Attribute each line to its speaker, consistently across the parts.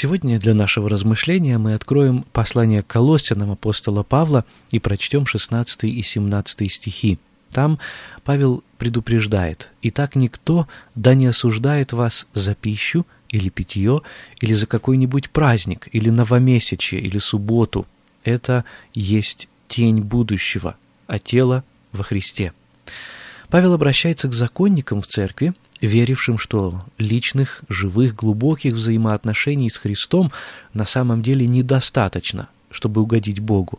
Speaker 1: Сегодня для нашего размышления мы откроем послание к Колоссянам апостола Павла и прочтем 16 и 17 стихи. Там Павел предупреждает, «Итак никто да не осуждает вас за пищу или питье, или за какой-нибудь праздник, или новомесячие, или субботу. Это есть тень будущего, а тело во Христе». Павел обращается к законникам в церкви, верившим, что личных, живых, глубоких взаимоотношений с Христом на самом деле недостаточно, чтобы угодить Богу.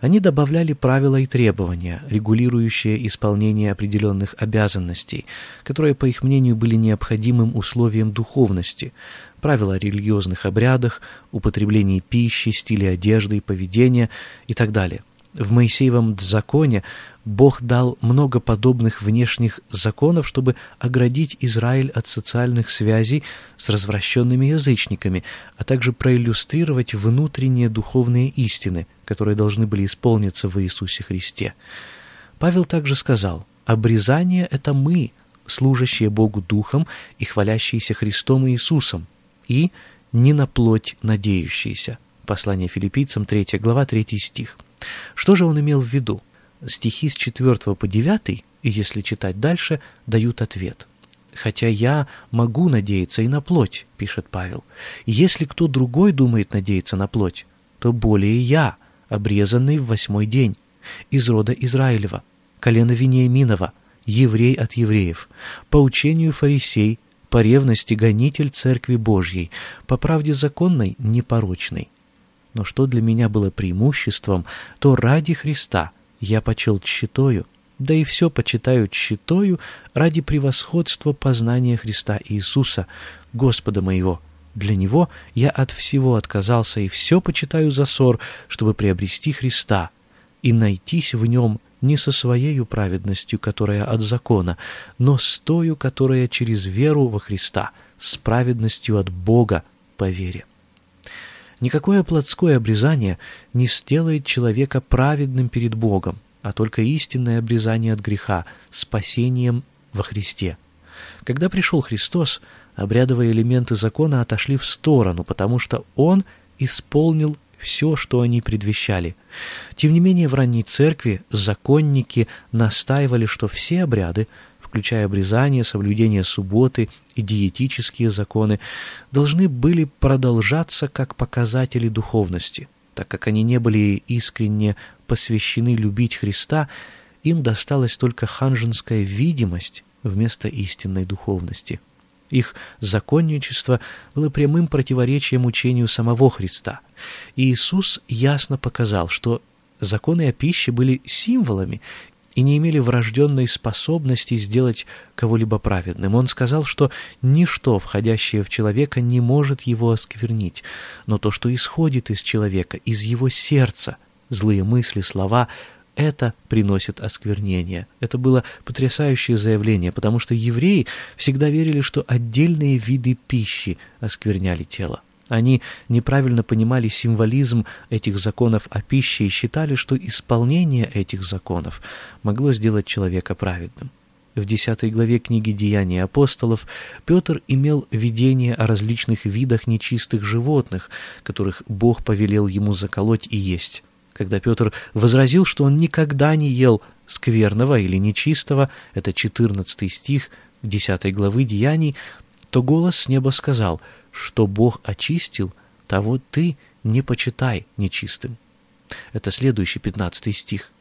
Speaker 1: Они добавляли правила и требования, регулирующие исполнение определенных обязанностей, которые, по их мнению, были необходимым условием духовности, правила о религиозных обрядах, употреблении пищи, стиле одежды и поведения и так далее. В Моисеевом законе Бог дал много подобных внешних законов, чтобы оградить Израиль от социальных связей с развращенными язычниками, а также проиллюстрировать внутренние духовные истины, которые должны были исполниться в Иисусе Христе. Павел также сказал, «Обрезание — это мы, служащие Богу Духом и хвалящиеся Христом Иисусом, и не на плоть надеющиеся». Послание филиппийцам, 3 глава, 3 стих. Что же он имел в виду? стихи с 4 по 9, если читать дальше, дают ответ. «Хотя я могу надеяться и на плоть», — пишет Павел. «Если кто другой думает надеяться на плоть, то более я, обрезанный в восьмой день, из рода Израилева, колена Вениаминова, еврей от евреев, по учению фарисей, по ревности гонитель Церкви Божьей, по правде законной непорочной. Но что для меня было преимуществом, то ради Христа — я почел тщетою, да и все почитаю тщетою ради превосходства познания Христа Иисуса, Господа моего. Для Него я от всего отказался и все почитаю за ссор, чтобы приобрести Христа и найтись в Нем не со своей праведностью, которая от закона, но с тою, которая через веру во Христа, с праведностью от Бога по вере. Никакое плотское обрезание не сделает человека праведным перед Богом, а только истинное обрезание от греха, спасением во Христе. Когда пришел Христос, обрядовые элементы закона отошли в сторону, потому что Он исполнил все, что они предвещали. Тем не менее, в ранней церкви законники настаивали, что все обряды, включая обрезание, соблюдение субботы и диетические законы, должны были продолжаться как показатели духовности. Так как они не были искренне посвящены любить Христа, им досталась только ханжинская видимость вместо истинной духовности. Их законничество было прямым противоречием учению самого Христа. И Иисус ясно показал, что законы о пище были символами и не имели врожденной способности сделать кого-либо праведным. Он сказал, что ничто, входящее в человека, не может его осквернить, но то, что исходит из человека, из его сердца, злые мысли, слова, это приносит осквернение. Это было потрясающее заявление, потому что евреи всегда верили, что отдельные виды пищи оскверняли тело. Они неправильно понимали символизм этих законов о пище и считали, что исполнение этих законов могло сделать человека праведным. В 10 главе книги «Деяния апостолов» Петр имел видение о различных видах нечистых животных, которых Бог повелел ему заколоть и есть. Когда Петр возразил, что он никогда не ел скверного или нечистого, это 14 стих 10 главы «Деяний», то голос с неба сказал – что Бог очистил, того ты не почитай нечистым. Это следующий пятнадцатый стих.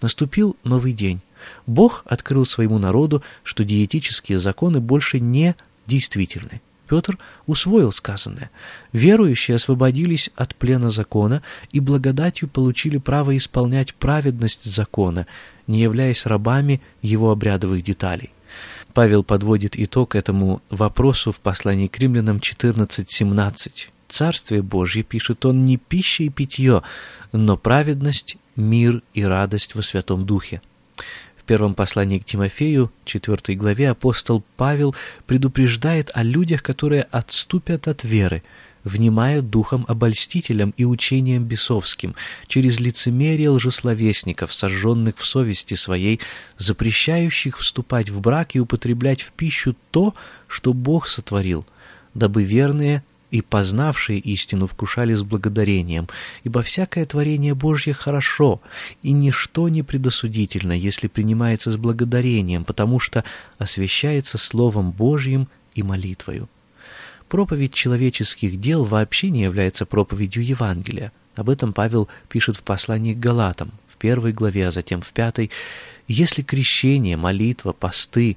Speaker 1: Наступил новый день. Бог открыл своему народу, что диетические законы больше не действительны. Петр усвоил сказанное. Верующие освободились от плена закона и благодатью получили право исполнять праведность закона, не являясь рабами его обрядовых деталей. Павел подводит итог этому вопросу в послании к римлянам 14.17. «Царствие Божье, — пишет он, — не пища и питье, но праведность, мир и радость во Святом Духе». В первом послании к Тимофею, 4 главе, апостол Павел предупреждает о людях, которые отступят от веры – внимая духом обольстителям и учением бесовским, через лицемерие лжесловесников, сожженных в совести своей, запрещающих вступать в брак и употреблять в пищу то, что Бог сотворил, дабы верные и познавшие истину вкушали с благодарением, ибо всякое творение Божье хорошо, и ничто не предосудительно, если принимается с благодарением, потому что освящается Словом Божьим и молитвою. Проповедь человеческих дел вообще не является проповедью Евангелия. Об этом Павел пишет в послании к Галатам, в первой главе, а затем в пятой. Если крещение, молитва, посты,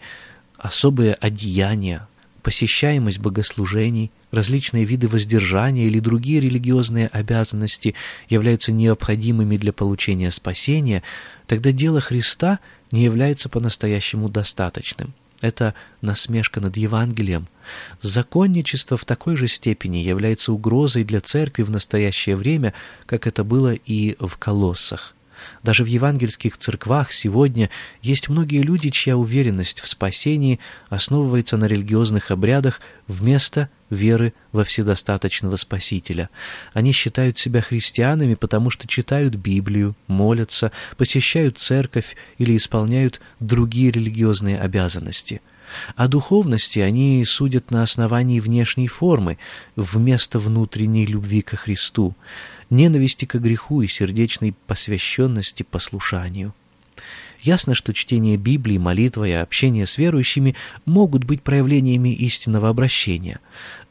Speaker 1: особые одеяния, посещаемость богослужений, различные виды воздержания или другие религиозные обязанности являются необходимыми для получения спасения, тогда дело Христа не является по-настоящему достаточным. Это насмешка над Евангелием. Законничество в такой же степени является угрозой для церкви в настоящее время, как это было и в Колоссах. Даже в евангельских церквах сегодня есть многие люди, чья уверенность в спасении основывается на религиозных обрядах вместо веры во вседостаточного Спасителя. Они считают себя христианами, потому что читают Библию, молятся, посещают церковь или исполняют другие религиозные обязанности. О духовности они судят на основании внешней формы, вместо внутренней любви ко Христу ненависти к греху и сердечной посвященности послушанию. Ясно, что чтение Библии, молитва и общение с верующими могут быть проявлениями истинного обращения,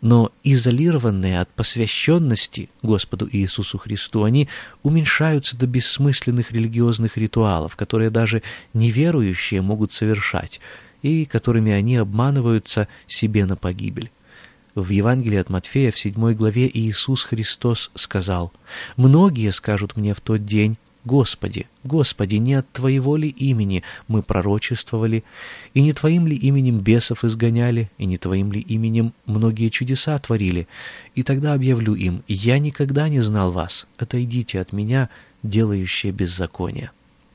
Speaker 1: но изолированные от посвященности Господу Иисусу Христу, они уменьшаются до бессмысленных религиозных ритуалов, которые даже неверующие могут совершать, и которыми они обманываются себе на погибель. В Евангелии от Матфея в седьмой главе Иисус Христос сказал, «Многие скажут мне в тот день, Господи, Господи, не от Твоего ли имени мы пророчествовали, и не Твоим ли именем бесов изгоняли, и не Твоим ли именем многие чудеса творили? И тогда объявлю им, я никогда не знал вас, отойдите от меня, делающие беззаконие».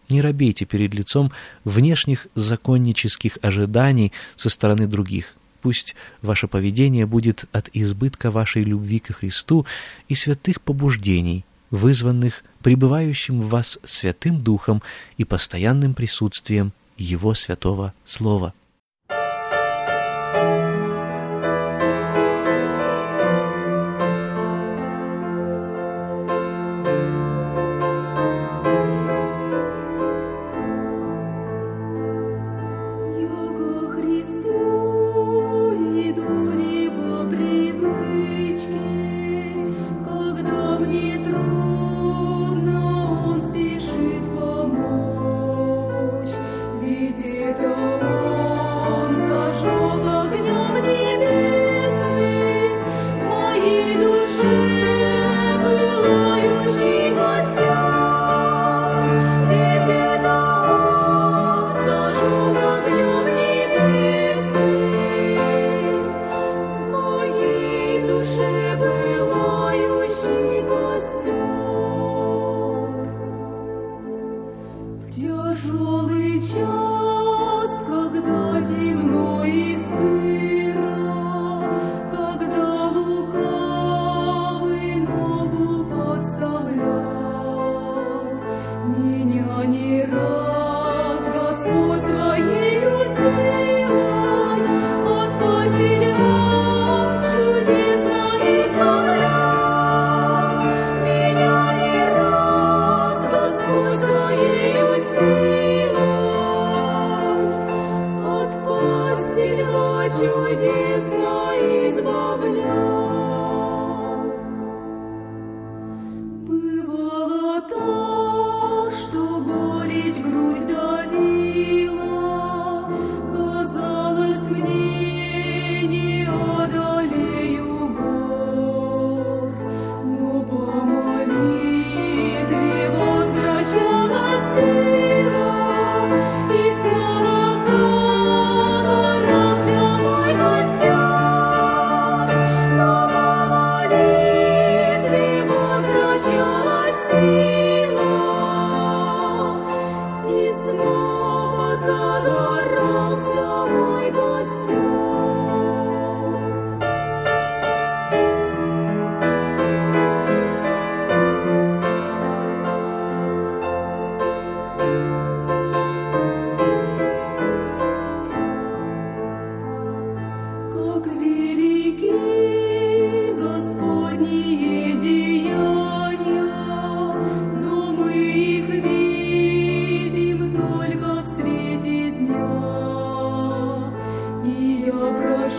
Speaker 1: Не робейте перед лицом внешних законнических ожиданий со стороны других. Пусть ваше поведение будет от избытка вашей любви к Христу и святых побуждений, вызванных пребывающим в вас Святым Духом и постоянным присутствием Его Святого Слова.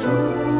Speaker 2: 主。